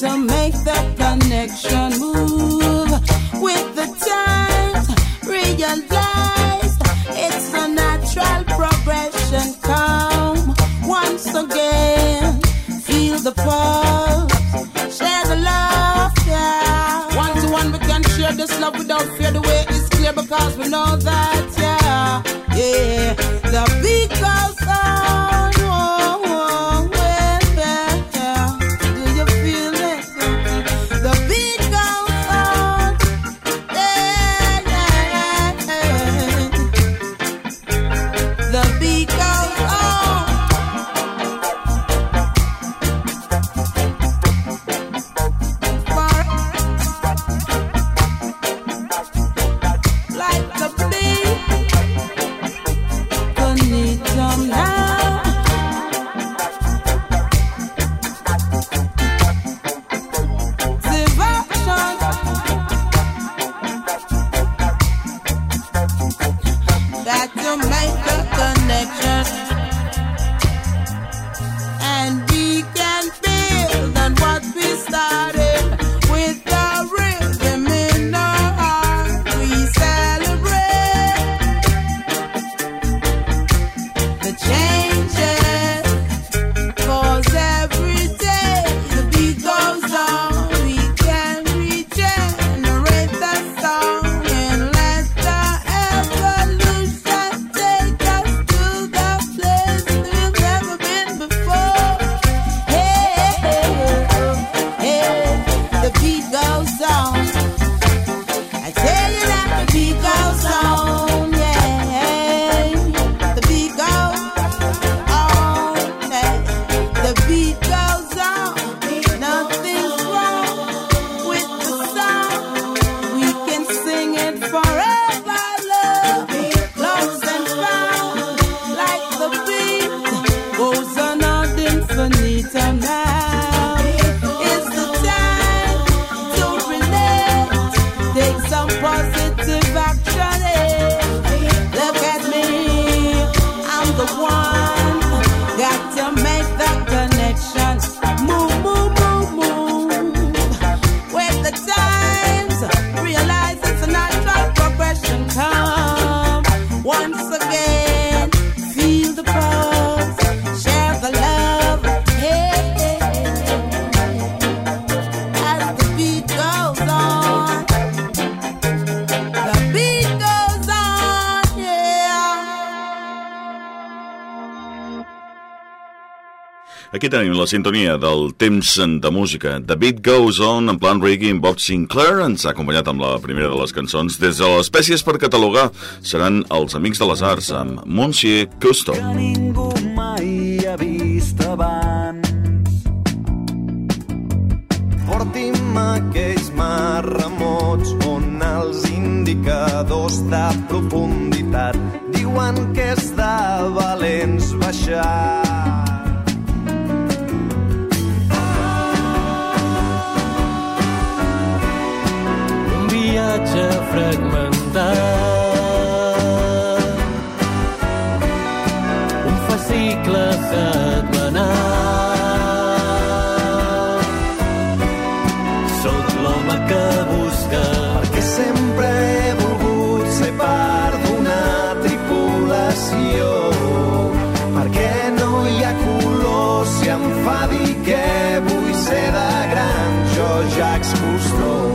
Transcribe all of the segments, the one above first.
to make the connection move with the times. realize it's a natural progression. Come once again, feel the pulse, share the love. Yeah. One to one, we can share this love without fear. The way is clear because we know that. Yeah, yeah. The because Aquí tenim la sintonia del temps de música. The Beat Goes On, en plan reggae, amb Bob Sinclair ens ha acompanyat amb la primera de les cançons. Des de les espècies per catalogar seran els Amics de les Arts, amb Monsieur Cousteau. Que ningú mai ha vist abans. Porti'm aquells mars remots on els indicadors de profunditat diuen que és de valents baixar. Viatge fragmentat. Un fascicle setmanal. Soc l'home que busca perquè sempre he volgut ser part d'una tripulació perquè no hi ha color si em fa dir que vull ser de gran jo Jacques Cousteau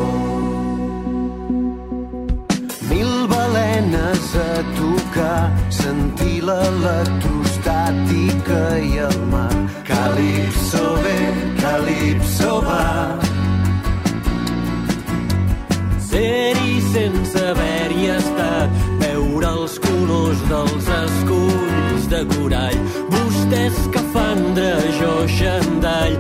l'electrostàtica i el mar Calipso ve, Calipso va ser-hi sense haver-hi estat, veure els colors dels esculls de corall. Vostè escafandra, jo xandall,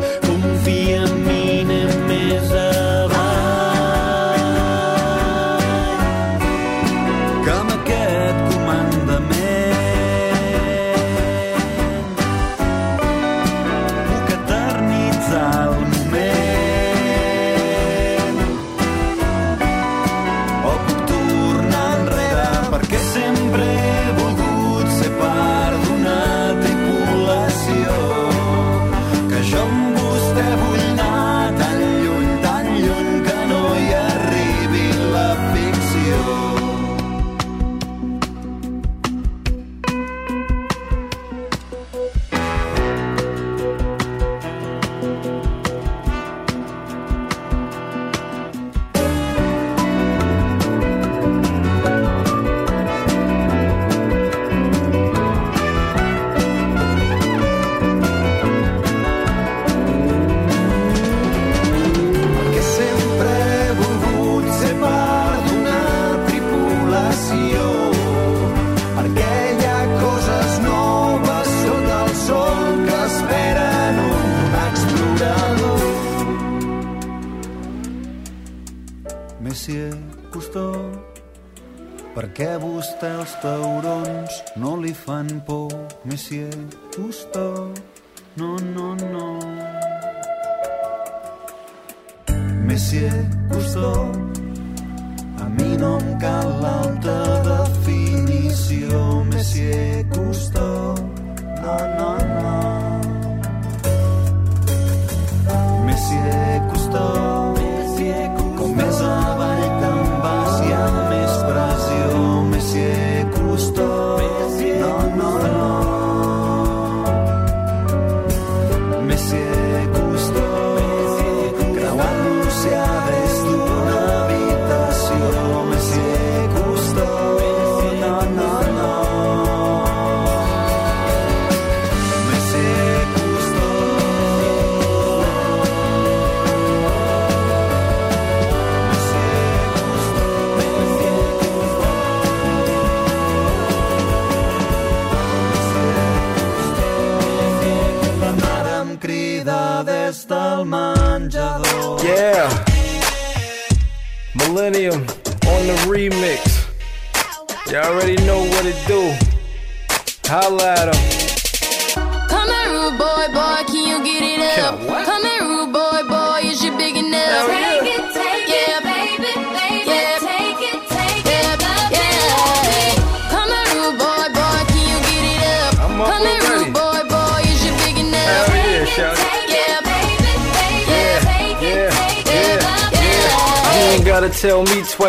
Monsieur Cousteau, per què vostè els taurons no li fan por, Monsieur Cousteau? No, no, no. Monsieur Cousteau, a mi no em cal l'alta definició, Monsieur Cousteau. No, no, no. Monsieur Cousteau,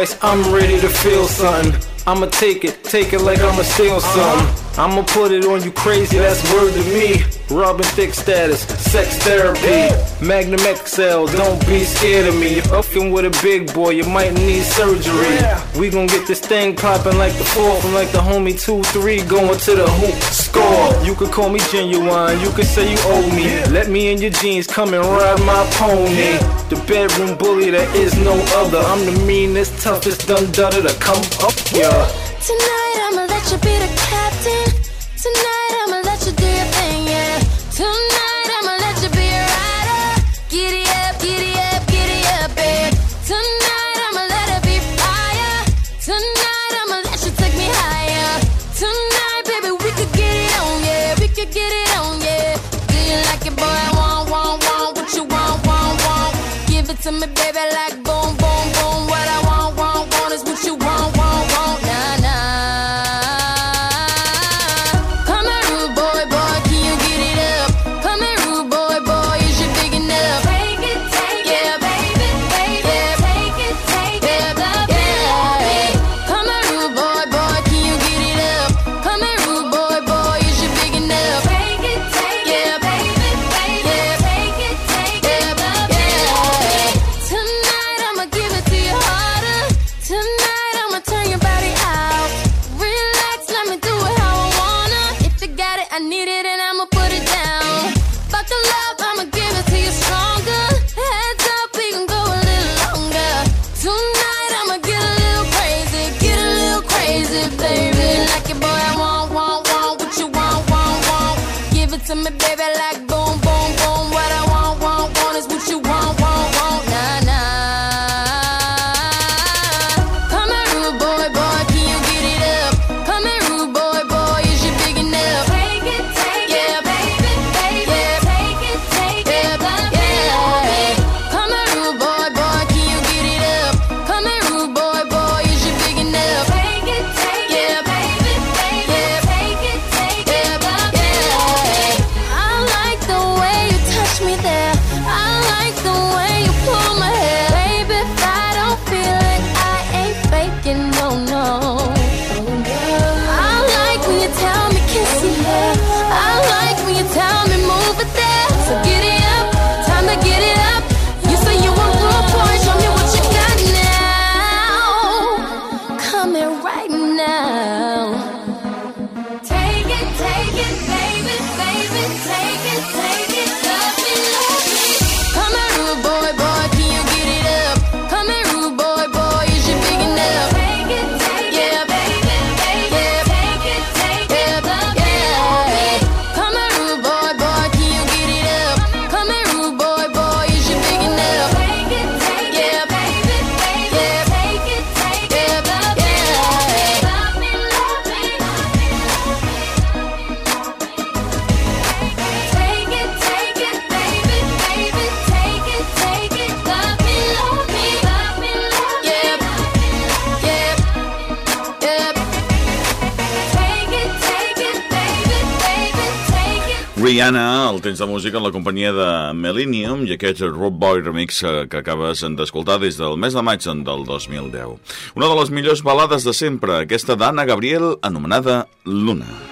twice, I'm ready to feel something. I'ma take it, take it like I'ma steal something. I'ma put it on you crazy, that's word to me. Robin Thick status, sex therapy. Magnum XL, don't be scared of me. You're fucking with a big boy, you might need surgery. We gon' get this thing poppin' like the four from like the homie 2-3 going to the hoop score. You could call me genuine, you could say you owe me. Let me in your jeans, come and ride my pony. The bedroom bully, there is no other. I'm the meanest, toughest, done done to come up, yeah. Tonight I'ma let you be the captain. Tonight temps de música en la companyia de Millennium i aquest Rob Boy remix que acabes d'escoltar des del mes de maig del 2010. Una de les millors balades de sempre, aquesta d'Anna Gabriel anomenada Luna. mica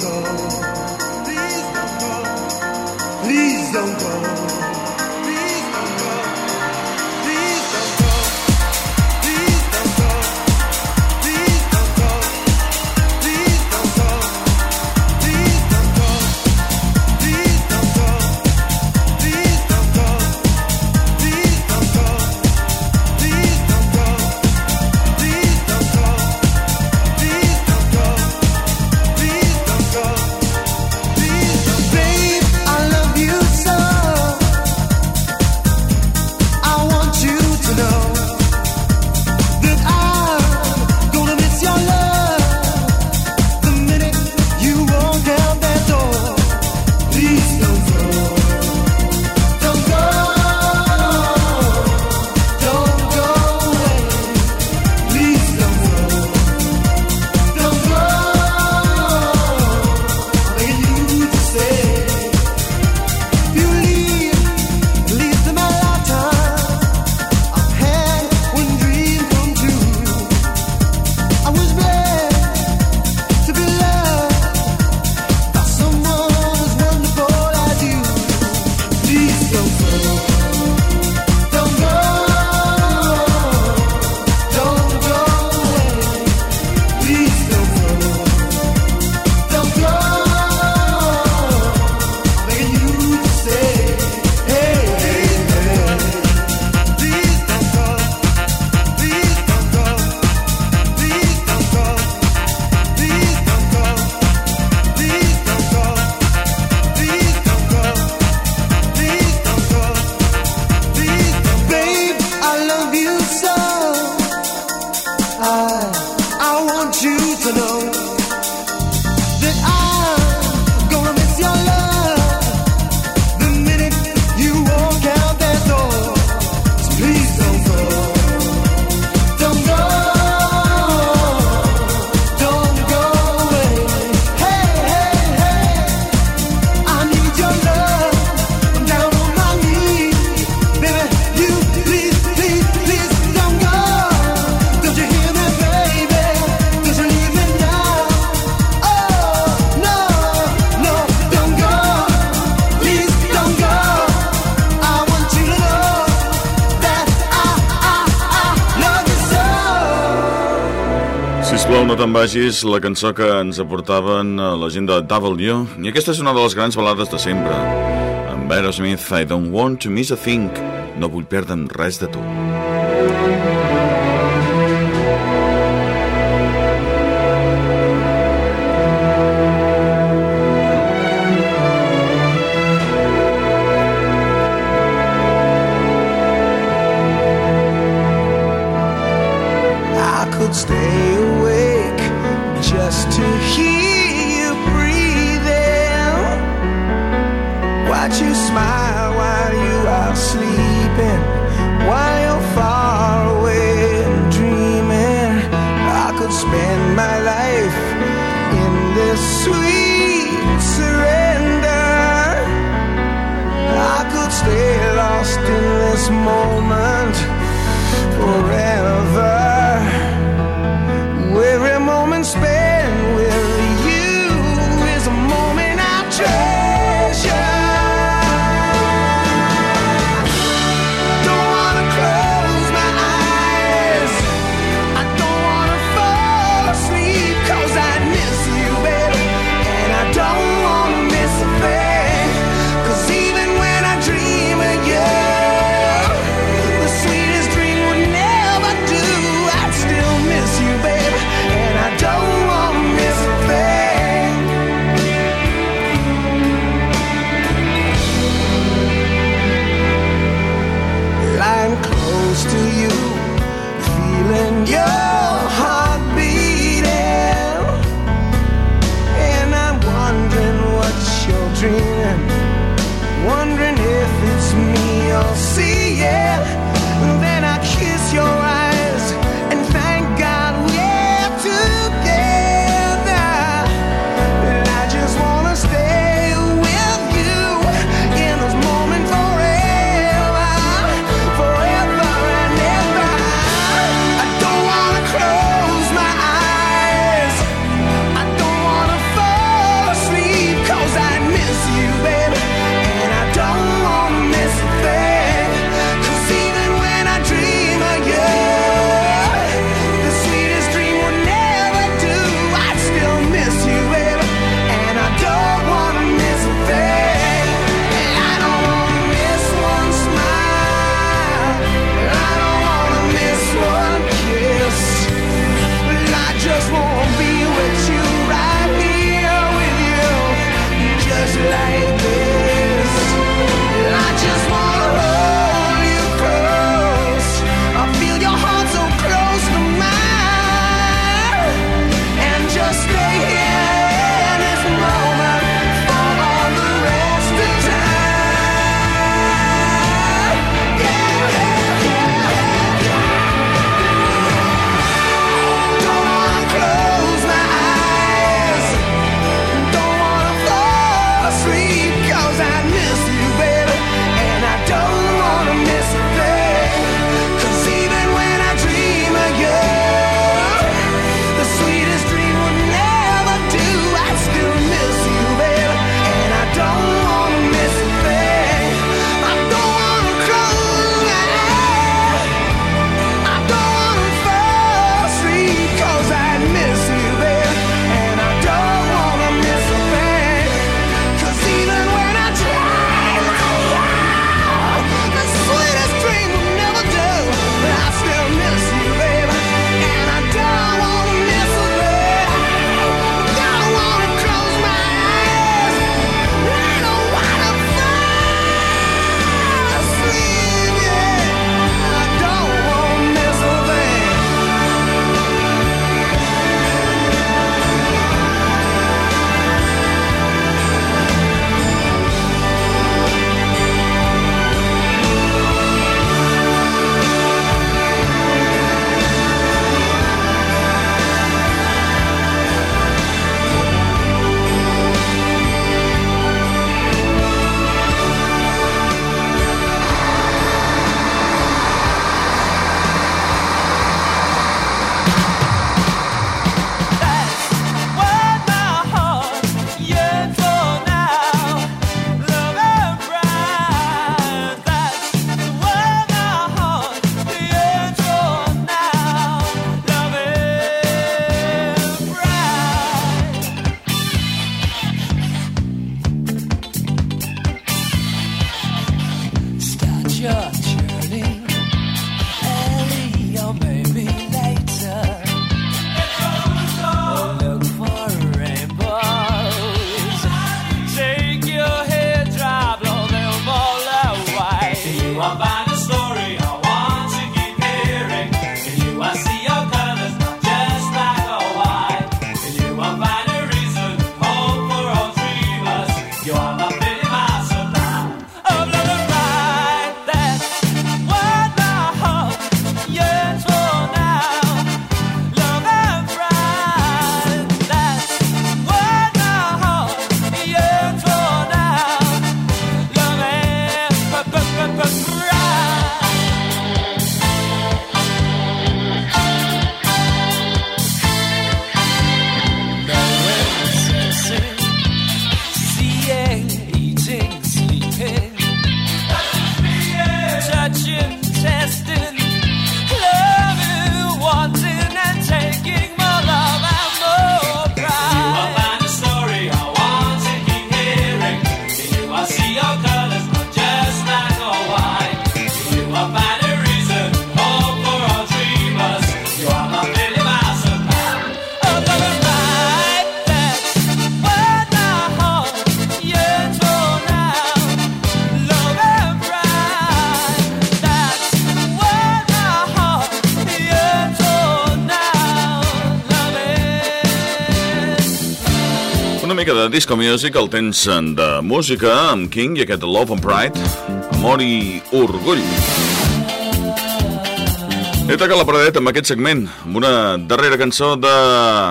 don't go. Please don't go. Please don't go. I, I want you to know. te'n vagis, la cançó que ens aportaven a la gent de W. I aquesta és una de les grans balades de sempre. Amb Aerosmith, I don't want to miss a thing. No vull perdre'm res de tu. Disco music, el temps de música amb King i aquest Love and Pride, Amor i Orgull. He tacat la paradet amb aquest segment, amb una darrera cançó de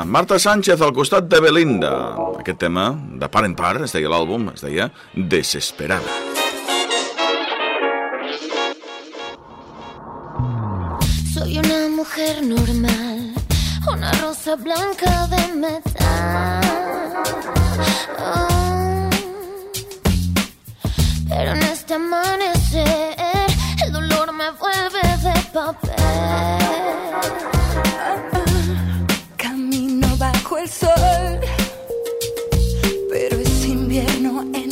Marta Sánchez al costat de Belinda. Aquest tema, de part en part, es deia l'àlbum, es deia Desesperada. Soy una mujer normal, una rosa blanca de metal. Pero en este amanecer, el dolor me vuelve de papel. Camino bajo el sol, pero es invierno en